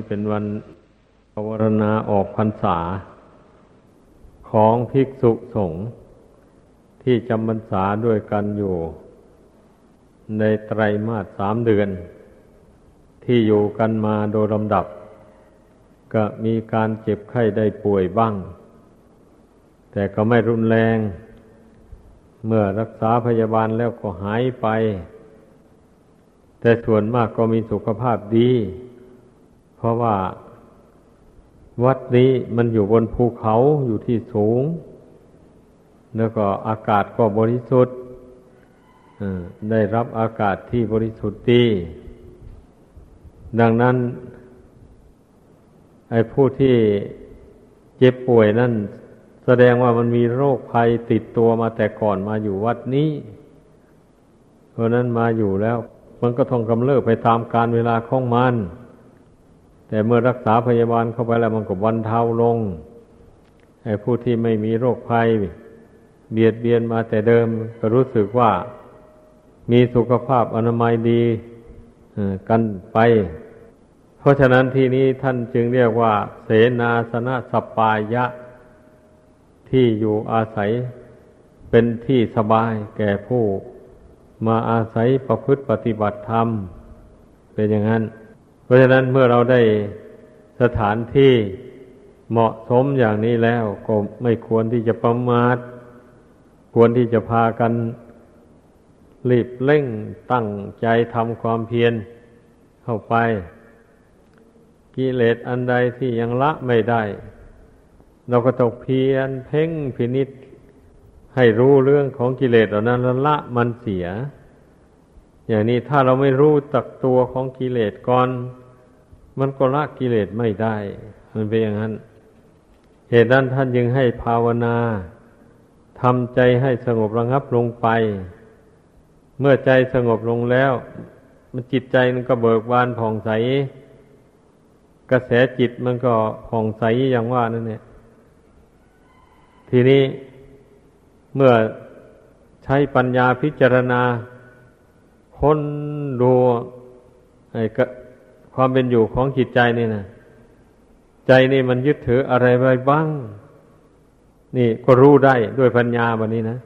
เพราะวันนี้เป็นวันภาวนาออกพรรษา ของภิกษุสงฆ์ที่จำพรรษาด้วยกันอยู่ ในไตรมาสสามเดือน ที่อยู่กันมาโดยลำดับ ก็มีการเจ็บไข้ได้ป่วยบ้าง แต่ก็ไม่รุนแรง เมื่อรักษาพยาบาลแล้วก็หายไป แต่ส่วนมากก็มีสุขภาพดี เพราะว่าวัดนี้มันอยู่บนภูเขาอยู่ที่สูง แล้วก็อากาศก็บริสุทธิ์ได้รับอากาศที่บริสุทธิ์ดีดังนั้น ไอ้ผู้ที่เจ็บป่วยนั่น แสดงว่ามันมีโรคภัยติดตัวมาแต่ก่อนมาอยู่วัดนี้ เพราะนั้นมาอยู่แล้ว มันก็ต้องกำเริบไปตามการเวลาของมัน แต่เมื่อรักษาพยาบาลเข้าไปแล้วมันก็วันเทาลงไอ้ผู้ที่ไม่มีโรคภัย เบียดเบียนมาแต่เดิมก็รู้สึกว่ามีสุขภาพอนามัยดีกันไป เพราะฉะนั้นที่นี้ท่านจึงเรียกว่า เสนาสนะสปายะ ที่อยู่อาศัยเป็นที่สบายแก่ผู้ มาอาศัยประพฤติปฏิบัติธรรม เป็นอย่างนั้น ราะฉะนั้นเมื่อเราได้สถานที่เหมาะสมอย่างนี้แล้วก็ไม่ควรที่จะประมาทควรที่จะพากันรีบเร่งตั้งใจทำความเพียรเข้าไป กิเลสอันใดที่ยังละไม่ได้ เราก็ต้องเพียรเพ่งพินิษให้รู้เรื่องของกิเลสเหล่านั้นละมันเสีย อย่างนี้ถ้าเราไม่รู้ตักตัวของกิเลสก่อน มันก็ละกิเลสไม่ได้ มันเป็นอย่างนั้น เหตุนั้นท่านยังให้ภาวนาทำใจให้สงบระงับลงไป เมื่อใจสงบลงแล้ว มันจิตใจมันก็เบิกบานผ่องใส กระแสจิตมันก็ผ่องใสอย่างว่านั่นเนี่ย ทีนี้เมื่อใช้ปัญญาพิจารณาค้นดูไอ้ ความเป็นอยู่ของจิตใจนี่นะใจนี่มันยึดถืออะไรไว้บ้าง นี่ก็รู้ได้ด้วยปัญญาแบบนี้นะ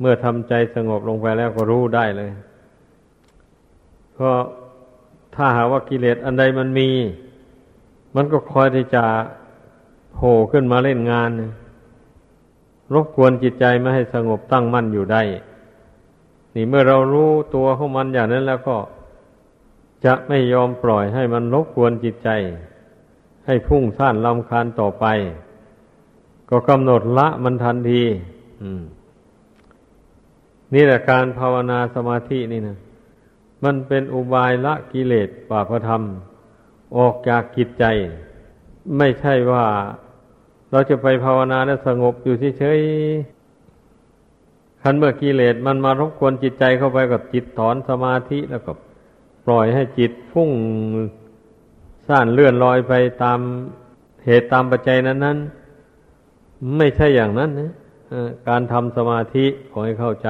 เมื่อทำใจสงบลงไปแล้วก็รู้ได้เลยเพราะถ้าหาว่ากิเลสอันใดมันมี มันก็คอยที่จะโผล่ขึ้นมาเล่นงานรบกวนจิตใจไม่ให้สงบตั้งมั่นอยู่ได้ นี่เมื่อเรารู้ตัวของมันอย่างนั้นแล้วก็ จะไม่ยอมปล่อยให้มันรบกวนจิตใจ ให้พุ่งซ่านลำคาญต่อไป ก็กำหนดละมันทันทีนี่แหละการภาวนาสมาธินี่นะมันเป็นอุบายละกิเลสป่าพธรรม ออกจากกิจใจ ไม่ใช่ว่าเราจะไปภาวนาแล้วสงบอยู่เฉยๆคันเมื่อกิเลสมันมารบกวนจิตใจเข้าไปกับจิตถอนสมาธิแล้วก็ ปล่อยให้จิตฟุ้งซ่านเลื่อนลอยไปตามเหตุตามปัจจัยนั้นนั้นไม่ใช่อย่างนั้นนะการทำสมาธิขอให้เข้าใจ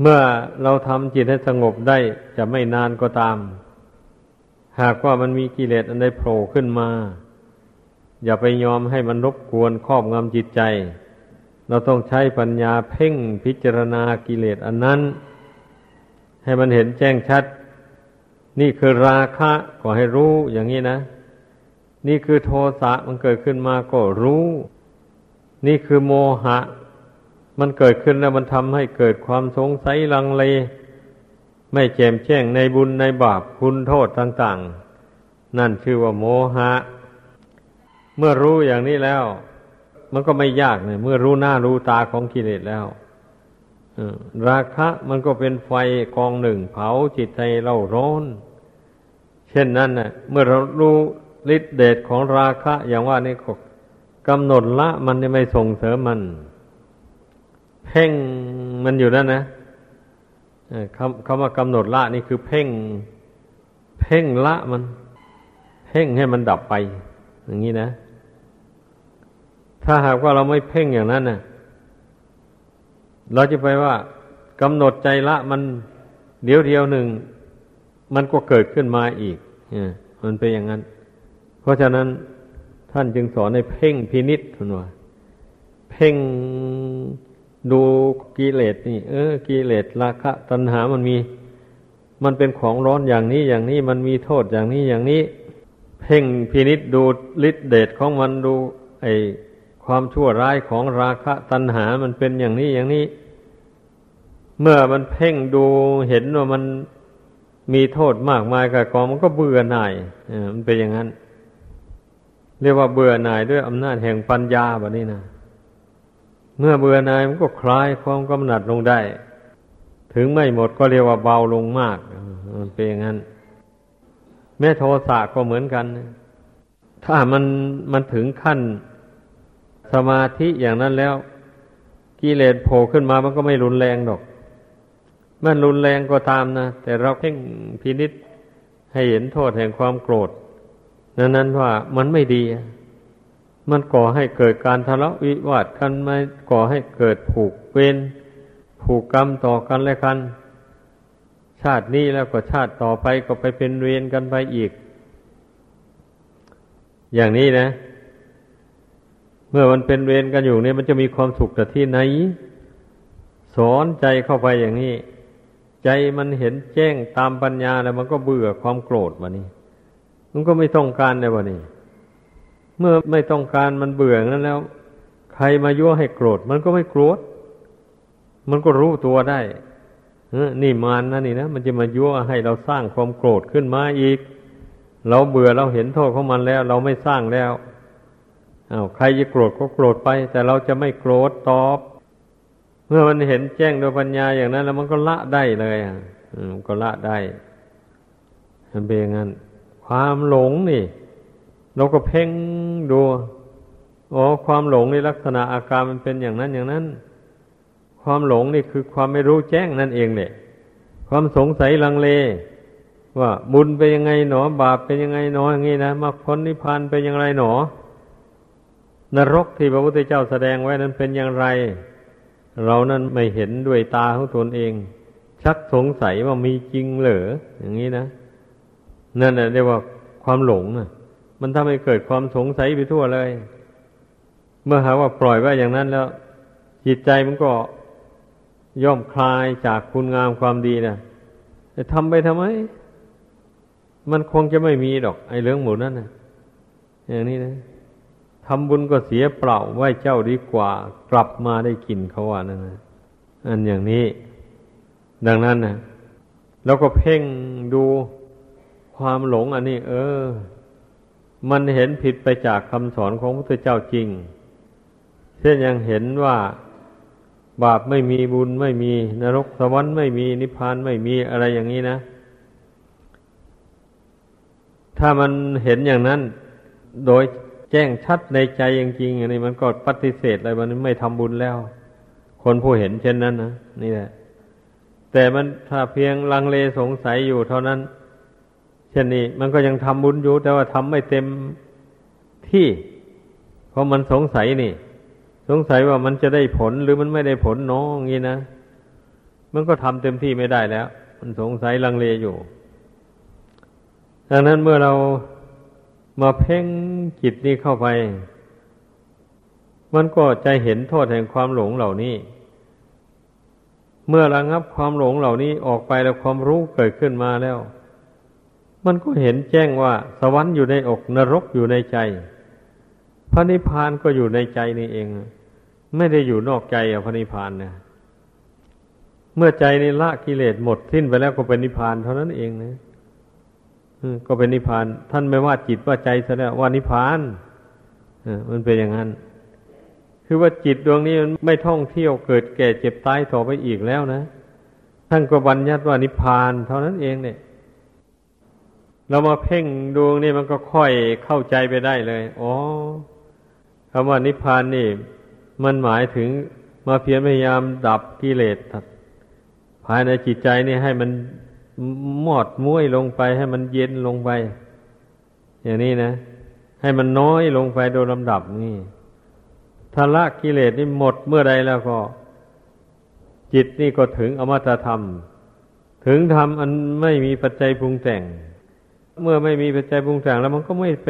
เมื่อเราทำจิตให้สงบได้จะไม่นานก็ตาม หากว่ามันมีกิเลสอันใดโผล่ขึ้นมา อย่าไปยอมให้มันรบกวนครอบงำจิตใจ เราต้องใช้ปัญญาเพ่งพิจารณากิเลสอันนั้น ให้มันเห็นแจ้งชัด นี่คือราคะก็ให้รู้อย่างนี้นะ นี่คือโทสะมันเกิดขึ้นมาก็รู้ นี่คือโมหะ มันเกิดขึ้นแล้วมันทำให้เกิดความสงสัยลังเล ไม่แจ่มแจ้งในบุญในบาปคุณโทษต่าง ๆ นั่นชื่อว่าโมหะ เมื่อรู้อย่างนี้แล้ว มันก็ไม่ยากเลยเมื่อรู้หน้ารู้ตาของกิเลสแล้ว ราคะมันก็เป็นไฟกองหนึ่งเผาจิตใจเราร้อนเช่นนั้นนะเมื่อเรารู้ฤทธิเดชของราคะอย่างว่านี่ก็กำหนดละมันไม่ส่งเสริมมัน เพ่งมันอยู่นั่นนะคำคำว่ากำหนดละนี่คือเพ่ง เพ่งละมัน เพ่งให้มันดับไป อย่างนี้นะ ถ้าหากว่าเราไม่เพ่งอย่างนั้นนะ่ะ เราจะไปว่ากำหนดใจละมันเดียวเดียวหนึ่ง มันก็เกิดขึ้นมาอีกมันเป็นอย่างนั้น เพราะฉะนั้นท่านจึงสอนในเพ่งพินิษทุนว่าเพ่งดูกิเลสนี่ เออกิเลสราคะ ตัณหามันมี มันเป็นของร้อนอย่างนี้อย่างนี้มันมีโทษอย่างนี้อย่างนี้ เพ่งพินิษดูฤทธิเดชของมันดู ไอความชั่วร้ายของราคะ ตัณหามันเป็นอย่างนี้อย่างนี้ เมื่อมันเพ่งดูเห็นว่ามันมีโทษมากมายกับกองมันก็เบื่อหน่ายมันเป็นอย่างนั้น เรียกว่าเบื่อหน่ายด้วยอำนาจแห่งปัญญาแบบนี้นะเมื่อเบื่อหน่ายมันก็คลายความกำหนัดลงได้ ถึงไม่หมดก็เรียกว่าเบาลงมากมันเป็นอย่างนั้น แม้โทสะก็เหมือนกัน ถ้ามันมันถึงขั้นสมาธิอย่างนั้นแล้วกิเลสโผล่ขึ้นมามันก็ไม่รุนแรงหรอก มันรุนแรงก็ตามนะแต่เราเพ่งพินิษให้เห็นโทษแห่งความโกรธนั้นนั้นว่ามันไม่ดี มันก่อให้เกิดการทะเลาะวิวาทกันไม่ก่อให้เกิดผูกเวรผูกกรรมต่อกันและกัน ชาตินี้แล้วก็ชาติต่อไปก็ไปเป็นเวรกันไปอีก อย่างนี้นะ เมื่อมันเป็นเวรกันอยู่เนี่ยมันจะมีความสุขแต่ที่ไหน สอนใจเข้าไปอย่างนี้ ใจมันเห็นแจ้งตามปัญญาแล้วมันก็เบื่อความโกรธวะนี่มันก็ไม่ต้องการเลยวะนี่เมื่อไม่ต้องการมันเบื่อนั้นแล้ว ใครมายั่วให้โกรธ มันก็ไม่โกรธ มันก็รู้ตัวได้นี่มานนะนี่นะมันจะมายั่วให้เราสร้างความโกรธขึ้นมาอีก เราเบื่อเราเห็นโทษของมันแล้ว เราไม่สร้างแล้วอา้าวใครจะโกรธก็โกรธไป แต่เราจะไม่โกรธตอบ มื่อมันเห็นแจ้งโดยปัญญาอย่างนั้น แล้วมันก็ละได้เลยอะก็ละได้มันเป็นอย่างนั้น ความหลงนี่ เราก็เพ่งดูอ๋อความหลงในลักษณะอาการมันเป็นอย่างนั้นอย่างนั้น ความหลงนี่คือความไม่รู้แจ้งนั่นเองเนี่ยความสงสัยลังเล ว่าบุญเป็นยังไงหนอ บาปเป็นยังไงหนออย่างนี้นะมรรคผลนิพพานเป็นอย่างไรหนอ นรกที่พระพุทธเจ้าแสดงไว้นั้นเป็นอย่างไร เรานั้นไม่เห็นด้วยตาของตนเอง ชักสงสัยว่ามีจริงเหรออย่างนี้นะนั่นแหละเรียกว่าความหลงนะมันทำให้เกิดความสงสัยไปทั่วเลย เมื่อหาว่าปล่อยไว้อย่างนั้นแล้ว จิตใจมันก็ย่อมคลายจากคุณงามความดีนะแต่ทำไปทำไม มันคงจะไม่มีดอก ไอ้เรื่องหมูนั่นนะอย่างนี้นะ ทำบุญก็เสียเปล่าไหวเจ้าดีกว่า กลับมาได้กินเขาว่านั่นนะอันอย่างนี้ ดังนั้นนะเราก็เพ่งดูความหลงอันนี้ เออ มันเห็นผิดไปจากคำสอนของพระพุทธเจ้าจริง เช่นยังเห็นว่าบาปไม่มีบุญไม่มีนรกสวรรค์ไม่มีนิพพานไม่มีอะไรอย่างนี้นะ ถ้ามันเห็นอย่างนั้นโดย แจ้งชัดในใจจริงๆอันนี้มันก็ปฏิเสธอะไรมันไม่ทำบุญแล้ว คนผู้เห็นเช่นนั้นนะนี่แหละ แต่มันถ้าเพียงลังเลสงสัยอยู่เท่านั้น เช่นนี้มันก็ยังทำบุญอยู่ แต่ว่าทำไม่เต็มที่ เพราะมันสงสัยนี่ สงสัยว่ามันจะได้ผลหรือมันไม่ได้ผลน้องงี้นะมันก็ทำเต็มที่ไม่ได้แล้ว มันสงสัยลังเลอยู่ดังนั้นเมื่อเรา มาเพ่งจิตนี้เข้าไป มันก็จะเห็นโทษแห่งความหลงเหล่านี้ เมื่อระงับความหลงเหล่านี้ออกไปแล้วความรู้เกิดขึ้นมาแล้ว มันก็เห็นแจ้งว่า สวรรค์อยู่ในอกนรกอยู่ในใจ พระนิพพานก็อยู่ในใจนี่เอง ไม่ได้อยู่นอกใจอะพระนิพพานนะเมื่อใจนี้ละกิเลสหมดสิ้นไปแล้วก็เป็นนิพพานเท่านั้นเองนะ ก็เป็นนิพพาน ท่านไม่ว่าจิตว่าใจซะแล้วว่านิพพานมันเป็นอย่างนั้น คือว่าจิตดวงนี้มันไม่ท่องเที่ยวเกิดแก่เจ็บตายต่อไปอีกแล้วนะท่านก็บัญญัติว่านิพพาน เท่านั้นเองเนี่ย เรามาเพ่งดวงนี้มันก็ค่อยเข้าใจไปได้เลยอ๋อคำว่านิพพานนี่ มันหมายถึงมาเพียรพยายามดับกิเลสภายในจิตใจนี่ให้มัน หมอดมุ้ยลงไปให้มันเย็นลงไป อย่างนี้นะ ให้มันน้อยลงไปโดยลำดับนี่ถ้าละกิเลสนี่หมดเมื่อใดแล้วก็ จิตนี่ก็ถึงอมตะธรรม ถึงทำอันไม่มีปัจจัยปรุงแต่ง เมื่อไม่มีปัจจัยปรุงแต่ง แล้วมันก็ไม่ไป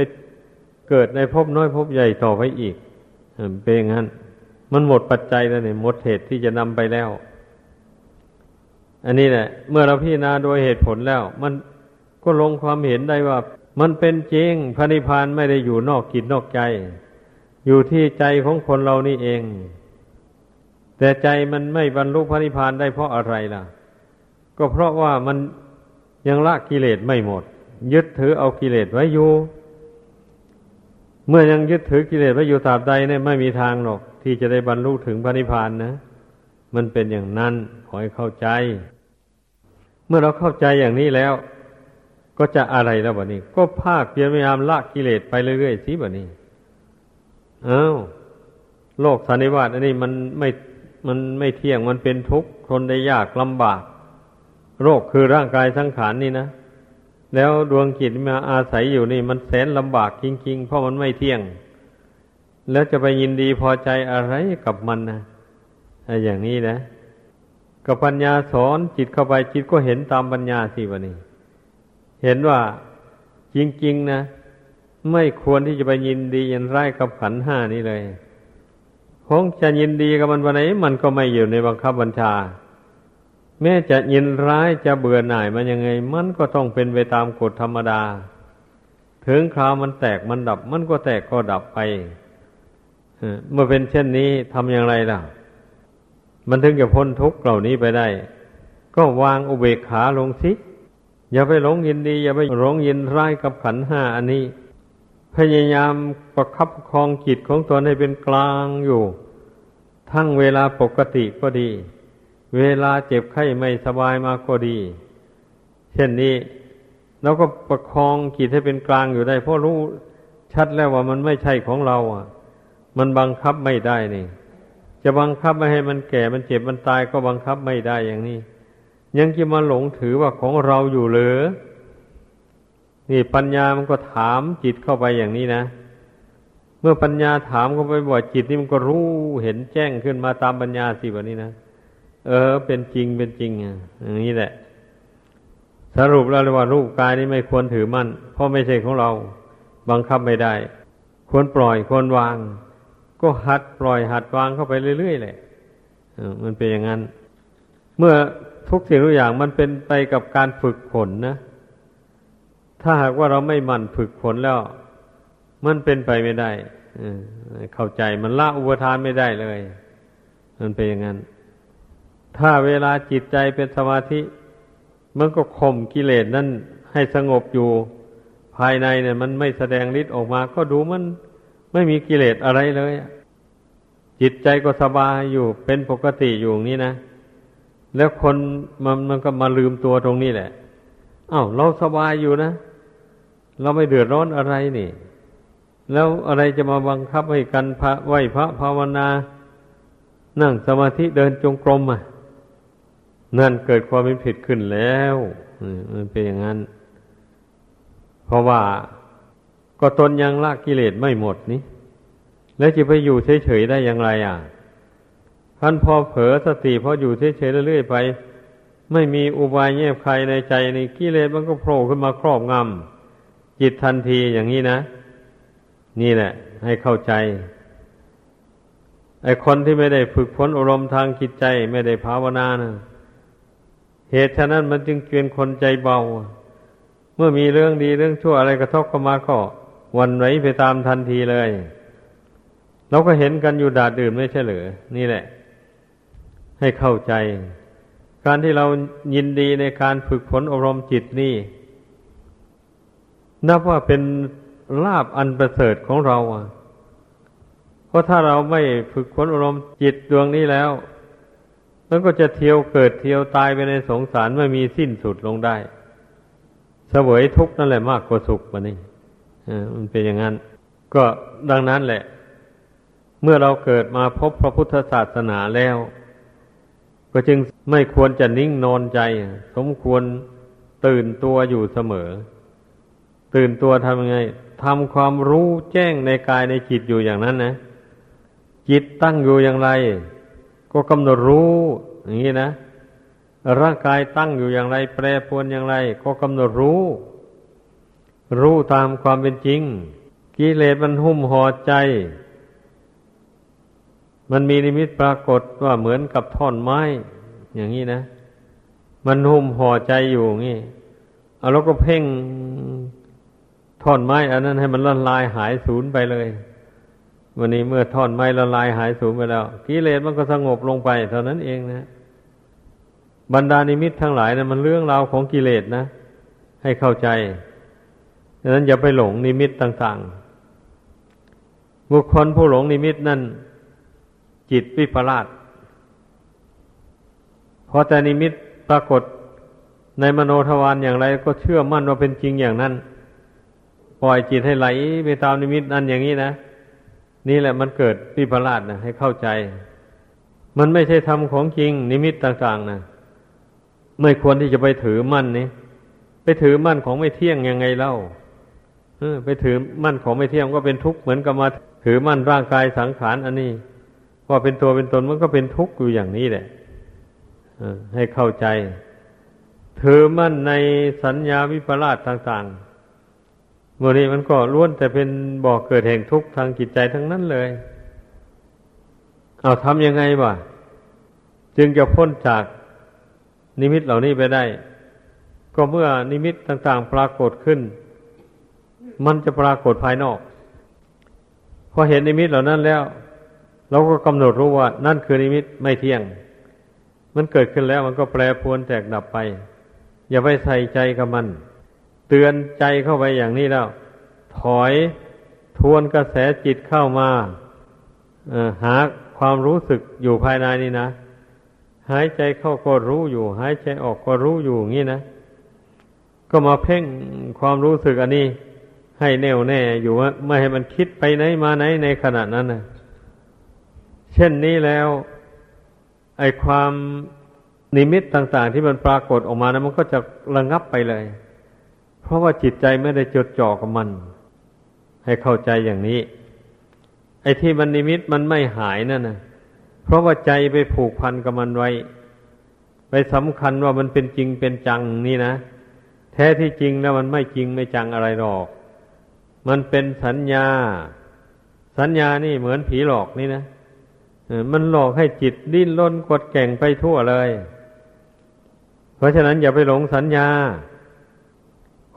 เกิดในภพน้อยภพใหญ่ต่อไปอีกเป็นอย่างนั้น มันหมดปัจจัยแล้วเนี่ยหมดเหตุที่จะนำไปแล้ว อันนี้แหละ เมื่อเราพิจารณาโดยเหตุผลแล้ว มันก็ลงความเห็นได้ว่า มันเป็นจริงพระนิพพานไม่ได้อยู่นอกกิจนอกใจ อยู่ที่ใจของคนเรานี่เอง แต่ใจมันไม่บรรลุพระนิพพานได้เพราะอะไรล่ะ ก็เพราะว่ามันยังละกิเลสไม่หมด ยึดถือเอากิเลสไว้อยู่เมื่อยังยึดถือกิเลสไว้อยู่ตราบใดเนี่ยไม่มีทางหรอก ที่จะได้บรรลุถึงพระนิพพานนะ มันเป็นอย่างนั้นขอให้เข้าใจ มื่อเราเข้าใจอย่างนี้แล้ว ก็จะอะไรแล้วบะนี้ ก็ภาคเพียรพยายามละกิเลสไปเรื่อยๆสิบะนี้อ้าวโลกสันนิวาตอันนี้มันไม่มันไม่เที่ยงมันเป็นทุกข์ทนได้ยากลำบาก โรคคือร่างกายสังขารนนี่นะแล้วดวงจิตมาอาศัยอยู่นี่ มันแสนลำบากจริงๆ เพราะมันไม่เที่ยง แล้วจะไปยินดีพอใจอะไรกับมันนะอย่างนี้นะ กับปัญญาสอนจิตเข้าไปจิตก็เห็นตามปัญญาสิวะนี่เห็นว่าจริง ๆ นะ ไม่ควรที่จะไปยินดียินร้ายกับขันห้านี้เลยคงจะยินดีกับมันวันไหนมันก็ไม่อยู่ในบังคับบัญชา แม้จะยินร้ายจะเบื่อหน่ายมันยังไง มันก็ต้องเป็นไปตามกฎธรรมดา ถึงคราวมันแตกมันดับ มันก็แตกก็ดับไปเมื่อเป็นเช่นนี้ทำอย่างไรล่ะ มันถึงจะพ้นทุกข์เหล่านี้ไปได้ ก็วางอุเบกขาลงสิอย่าไปหลงยินดี อย่าไปหลงยินร้ายกับขันห้าอันนี้ พยายามประคับประคองจิตของตนให้เป็นกลางอยู่ ทั้งเวลาปกติก็ดี เวลาเจ็บไข้ไม่สบายมาก็ดี เช่นนี้เราก็ประคองจิตให้เป็นกลางอยู่ได้ เพราะรู้ชัดแล้วว่ามันไม่ใช่ของเรา อะ มันบังคับไม่ได้นี่ จะบังคับไม่ให้มันแก่มันเจ็บมันตายก็บังคับไม่ได้อย่างนี้ ยังจะมาหลงถือว่าของเราอยู่หรือนี่ปัญญามันก็ถามจิตเข้าไปอย่างนี้นะ เมื่อปัญญาถามเข้าไปบ่อยจิตนี่มันก็รู้เห็นแจ้งขึ้นมาตามปัญญาสิแบบนี้นะเออ เป็นจริงเป็นจริงอย่างนี้แหละ สรุปแล้วเลยว่ารูปกายนี้ไม่ควรถือมั่นเพราะไม่ใช่ของเรา บังคับไม่ได้ ควรปล่อยควรวาง ก็หัดปล่อยหัดวางเข้าไปเรื่อยๆเลยมันเป็นอย่างนั้น เมื่อทุกสิ่งทุกอย่างมันเป็นไปกับการฝึกฝนนะ ถ้าหากว่าเราไม่หมั่นฝึกฝนแล้ว มันเป็นไปไม่ได้เข้าใจมันละอุปทานไม่ได้เลย มันเป็นอย่างนั้น ถ้าเวลาจิตใจเป็นสมาธิ มันก็ข่มกิเลสนั่นให้สงบอยู่ภายในเนี่ย มันไม่แสดงฤทธิ์ออกมา ก็ดูมัน ไม่มีกิเลสอะไรเลย จิตใจก็สบายอยู่เป็นปกติอยู่อย่างนี้นะ แล้วคนมันมันก็มาลืมตัวตรงนี้แหละอ้าวเราสบายอยู่นะ เราไม่เดือดร้อนอะไรนี่ แล้วอะไรจะมาบังคับให้กันพระไหวพระภาวนา นั่งสมาธิเดินจงกรมอะนั่นเกิดความเป็นผิดขึ้นแล้วมันเป็นอย่างนั้น เพราะว่า ก็ตนยังละกิเลสไม่หมดนี่แล้วจะไปอยู่เฉยๆได้อย่างไรอะท่านพอเผลอสติพออยู่เฉยๆเรื่อยๆไป ไม่มีอุบายแยบใครในใจในกิเลสมันก็โผล่ขึ้นมาครอบงำจิตทันทีอย่างนี้นะ นี่แหละ ให้เข้าใจไอคนที่ไม่ได้ฝึกฝนอารมณ์ทางจิตใจไม่ได้ภาวนานะเหตุฉะนั้นมันจึงเกลียนคนใจเบา เมื่อมีเรื่องดีเรื่องชั่วอะไรกระทบเข้ามาก็ วันไหวไปตามทันทีเลย เราก็เห็นกันอยู่ดาดดื่นไม่ใช่เหรือนี่แหละ ให้เข้าใจ การที่เรายินดีในการฝึกฝนอบรมจิตนี่ นับว่าเป็นลาบอันประเสริฐของเราเพราะถ้าเราไม่ฝึกฝนอบรมจิตดวงนี้แล้วมันก็จะเที่ยวเกิดเที่ยวตายไปในสงสารไม่มีสิ้นสุดลงได้เสวยทุกข์นั่นแหละมากกว่าสุขมันนี่ มันเป็นอย่างนั้น ก็ดังนั้นแหละ เมื่อเราเกิดมาพบพระพุทธศาสนาแล้ว ก็จึงไม่ควรจะนิ่งนอนใจ สมควรตื่นตัวอยู่เสมอ ตื่นตัวทำยังไงทำความรู้แจ้งในกายในจิตอยู่อย่างนั้นนะ จิตตั้งอยู่อย่างไร ก็กำหนดรู้อย่างนี้นะ ร่างกายตั้งอยู่อย่างไร แปรปรวนอย่างไร ก็กำหนดรู้ รู้ตามความเป็นจริง กิเลสมันหุ้มห่อใจ มันมีนิมิตปรากฏว่าเหมือนกับท่อนไม้ อย่างนี้นะ มันหุ้มห่อใจอยู่งี้เอาแล้วก็เพ่งท่อนไม้ อันนั้นให้มันละลายหายสูญไปเลย วันนี้เมื่อท่อนไม้ละลายหายสูญไปแล้วกิเลสมันก็สงบลงไป เท่านั้นเองนะบรรดานิมิตทั้งหลายนะมันเรื่องราวของกิเลสนะ ให้เข้าใจ ดังนั้นอย่าไปหลงนิมิตต่าง ๆ บุคคลผู้หลงนิมิตนั่น จิตวิปลาสพอแต่นิมิตปรากฏในมโนทวารอย่างไร ก็เชื่อมั่นว่าเป็นจริงอย่างนั้น ปล่อยจิตให้ไหลไปตามนิมิตนั้นอย่างนี้นะ นี่แหละมันเกิดวิปลาสนะให้เข้าใจ มันไม่ใช่ธรรมของจริง นิมิตต่าง ๆนะไม่ควรที่จะไปถือมั่นนี่ไปถือมั่นของไม่เที่ยงยังไงเล่า ไปถือมั่นของไม่เที่ยงก็เป็นทุกข์เหมือนกับมาถือมั่นร่างกายสังขารอันนี้ว่าเป็นตัวเป็นตนมันก็เป็นทุกข์อยู่อย่างนี้แหละให้เข้าใจ ถือมั่นในสัญญาวิปลาสต่างๆเมื่อนี้มันก็ล้วนแต่เป็นบ่อกเกิดแห่งทุกข์ทางจิตใจทั้งนั้นเลย เอาทำยังไงบ่ะจึงจะพ้นจากนิมิตเหล่านี้ไปได้ ก็เมื่อนิมิตต่างๆปรากฏขึ้น มันจะปรากฏภายนอก พอเห็นนิมิตเหล่านั้นแล้ว เราก็กำหนดรู้ว่า นั่นคือนิมิตไม่เที่ยง มันเกิดขึ้นแล้วมันก็แปรปรวนแตกดับไป อย่าไปใส่ใจกับมัน เตือนใจเข้าไปอย่างนี้แล้ว ถอยทวนกระแสจิตเข้ามาหาความรู้สึกอยู่ภายในนี่นะ หายใจเข้าก็รู้อยู่ หายใจออกก็รู้อยู่งี้นะ ก็มาเพ่งความรู้สึกอันนี้ ให้แน่วแน่อยู่ว่าไม่ให้มันคิดไปไหนมาไหนในขณะนั้นนะเช่นนี้แล้ว ไอความนิมิตต่าง ๆ ที่มันปรากฏออกมานะมันก็จะระงับไปเลย เพราะว่าจิตใจไม่ได้จดจ่อกับมัน ให้เข้าใจอย่างนี้ ไอ้ที่มันนิมิตมันไม่หายนั่นนะเพราะว่าใจไปผูกพันกับมันไว้ ไปสำคัญว่ามันเป็นจริงเป็นจังนี่นะ แท้ที่จริงแล้วมันไม่จริงไม่จังอะไรหรอก มันเป็นสัญญา สัญญานี่เหมือนผีหลอกนี่นะมันหลอกให้จิตดิ้นรนกดแก่งไปทั่วเลย เพราะฉะนั้นอย่าไปหลงสัญญา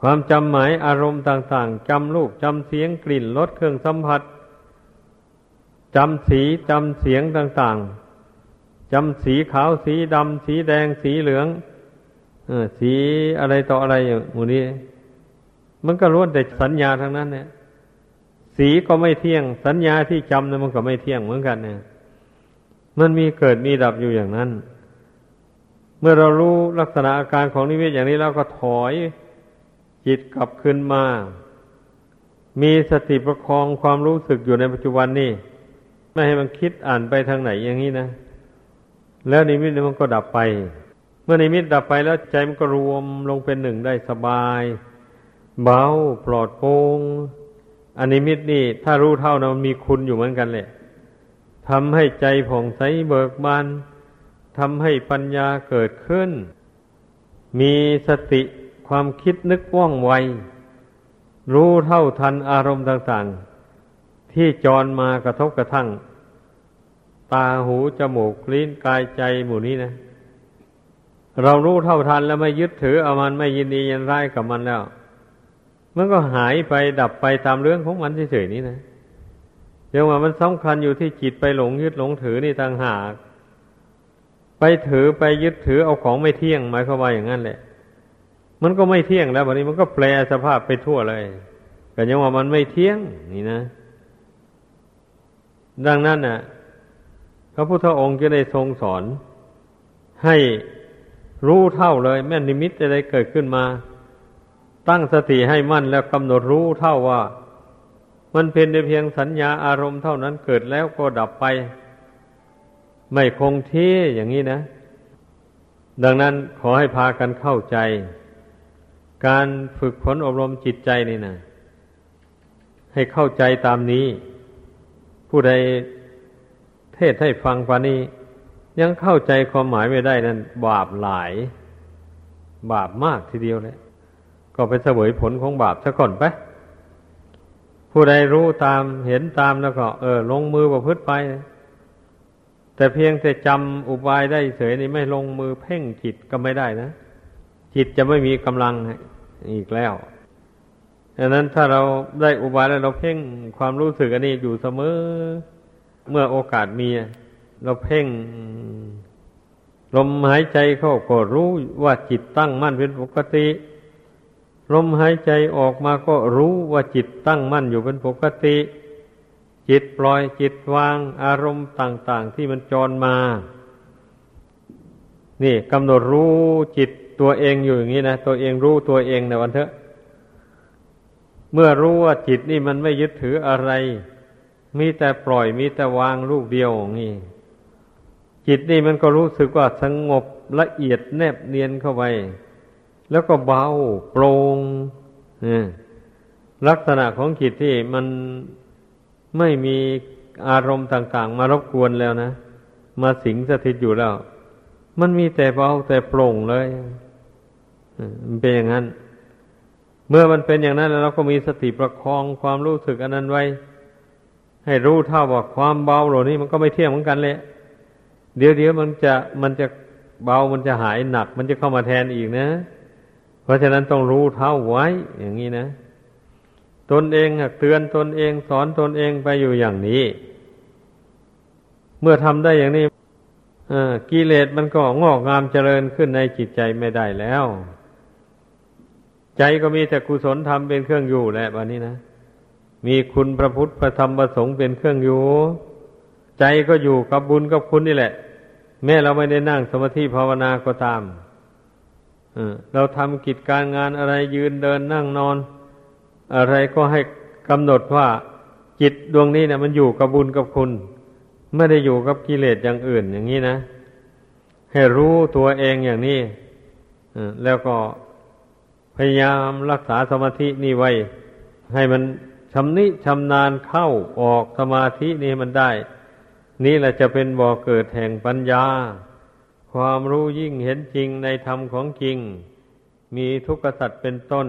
ความจำหมายอารมณ์ต่างๆจำลูกจำเสียงกลิ่นรสเครื่องสัมผัสจำสีจำเสียงต่างๆจำสีขาวสีดำสีแดงสีเหลืองอสีอะไรต่ออะไรอย่างนี้ มันก็ล้วนแต่สัญญาทั้งนั้นเนี่ยสีก็ไม่เที่ยง สัญญาที่จำนั้นมันก็ไม่เที่ยงเหมือนกันเนี่ย มันมีเกิดมีดับอยู่อย่างนั้น เมื่อเรารู้ลักษณะอาการของนิมิตอย่างนี้แล้วก็ถอยจิตกลับขึ้นมา มีสติประคองความรู้สึกอยู่ในปัจจุบันนี่ ไม่ให้มันคิดอ่านไปทางไหนอย่างนี้นะ แล้วนิมิตมันก็ดับไป เมื่อนิมิตดับไปแล้วใจมันก็รวมลงเป็นหนึ่งได้สบาย เบาปลอดโปร่งอันนิมิตนี่ ถ้ารู้เท่านะมันมีคุณอยู่เหมือนกันแหละทำให้ใจผ่องใสเบิกบานทำให้ปัญญาเกิดขึ้น มีสติความคิดนึกว่องไว รู้เท่าทันอารมณ์ต่างๆ ที่จรมากระทบกระทั่ง ตาหูจมูกลิ้นกายใจหมู่นี้นะ เรารู้เท่าทันแล้วไม่ยึดถือเอามันไม่ยินดียินร้ายกับมันแล้ว มันก็หายไปดับไปตามเรื่องของมันเฉยๆนี้นะเดี๋ยวว่ามันสำคัญอยู่ที่จิตไปหลงยึดหลงถือนี่ต่างหาก ไปถือไปยึดถือเอาของไม่เที่ยงหมายความว่าอย่างนั้นแหละ มันก็ไม่เที่ยงแล้ววันนี้มันก็แปลสภาพไปทั่วเลยก็ยังว่ามันไม่เที่ยงนี่นะ ดังนั้นน่ะ พระพุทธองค์จะได้ทรงสอน ให้รู้เท่าเลย แม่นิมิตอะไรเกิดขึ้นมา ตั้งสติให้มั่นแล้วกำหนดรู้เท่าว่า มันเป็นเพียงสัญญาอารมณ์เท่านั้นเกิดแล้วก็ดับไป ไม่คงที่อย่างนี้นะ ดังนั้นขอให้พากันเข้าใจ การฝึกฝนอบรมจิตใจนี่นะให้เข้าใจตามนี้ ผู้ใดเทศให้ฟังปานี้ ยังเข้าใจความหมายไม่ได้นั้นบาปหลาย บาปมากทีเดียวเลย ก็ไปเสวยผลของบาปซะก่อนไป ผู้ใดรู้ตามเห็นตามแล้วก็ เออ ลงมือประพฤติไป แต่เพียงแต่จำอุบายได้เฉยนี่ไม่ลงมือเพ่งจิตก็ไม่ได้นะ จิตจะไม่มีกำลังอีกแล้วดังนั้นถ้าเราได้อุบายแล้วเราเพ่งความรู้สึกอันนี้อยู่เสมอ เมื่อโอกาสมี เราเพ่ง ลมหายใจเข้าก็รู้ว่าจิตตั้งมั่นเป็นปกติ ลมหายใจออกมาก็รู้ว่าจิตตั้งมั่นอยู่เป็นปกติ จิตปล่อยจิตวางอารมณ์ต่าง ๆ ที่มันจรมา นี่กำหนดรู้จิตตัวเองอยู่อย่างนี้นะตัวเองรู้ตัวเองนะวันเถอะ เมื่อรู้ว่าจิตนี่มันไม่ยึดถืออะไร มีแต่ปล่อยมีแต่วางลูกเดียวอย่างนี้จิตนี่มันก็รู้สึกว่าสงบละเอียดแนบเนียนเข้าไป แล้วก็เบาโปร่งลักษณะของจิตที่มันไม่มีอารมณ์ต่าง ๆ มารบกวนแล้วนะ มาสิงสถิตอยู่แล้ว มันมีแต่เบาแต่โปร่งเลยมันเป็นอย่างนั้น เมื่อมันเป็นอย่างนั้นแล้วเราก็มีสติประคองความรู้สึกอันนั้นไว้ ให้รู้เท่าว่าความเบาเหล่านี้มันก็ไม่เที่ยงเหมือนกันเลยเดี๋ยวเดี๋ยวมันจะมันจะเบามันจะหายหนัก มันจะเข้ามาแทนอีกนะ เพราะฉะนั้นต้องรู้เท่าไว้ อย่างนี้นะ ตนเองเตือนตนเองสอนตนเองไปอยู่อย่างนี้ เมื่อทำได้อย่างนี้กิเลสมันก็งอกงามเจริญขึ้นในจิตใจไม่ได้แล้ว ใจก็มีแต่กุศลธรรมเป็นเครื่องอยู่แหละวันนี้นะมีคุณพระพุทธพระธรรมพระสงฆ์เป็นเครื่องอยู่ ใจก็อยู่กับบุญกับคุณนี่แหละ แม้เราไม่ได้นั่งสมาธิภาวนาก็ตาม เราทำกิจการงานอะไรยืนเดินนั่งนอน อะไรก็ให้กำหนดว่าจิตดวงนี้เนะมันอยู่กับบุญกับคุณ ไม่ได้อยู่กับกิเลสอย่างอื่นอย่างนี้นะ ให้รู้ตัวเองอย่างนี้แล้วก็พยายามรักษาสมาธินี่ไว้ ให้มันชำนิชำนาญเข้าออกสมาธินี่มันได้ นี่แหละจะเป็นบ่อเกิดแห่งปัญญา ความรู้ยิ่งเห็นจริงในธรรมของจริง มีทุกขสัตว์เป็นต้น